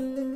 Mm-hmm.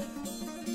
Música